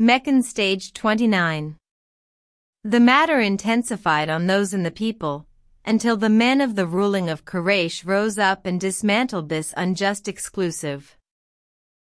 Meccan Stage 29 The matter intensified on those in the people, until the men of the ruling of Quraysh rose up and dismantled this unjust exclusive.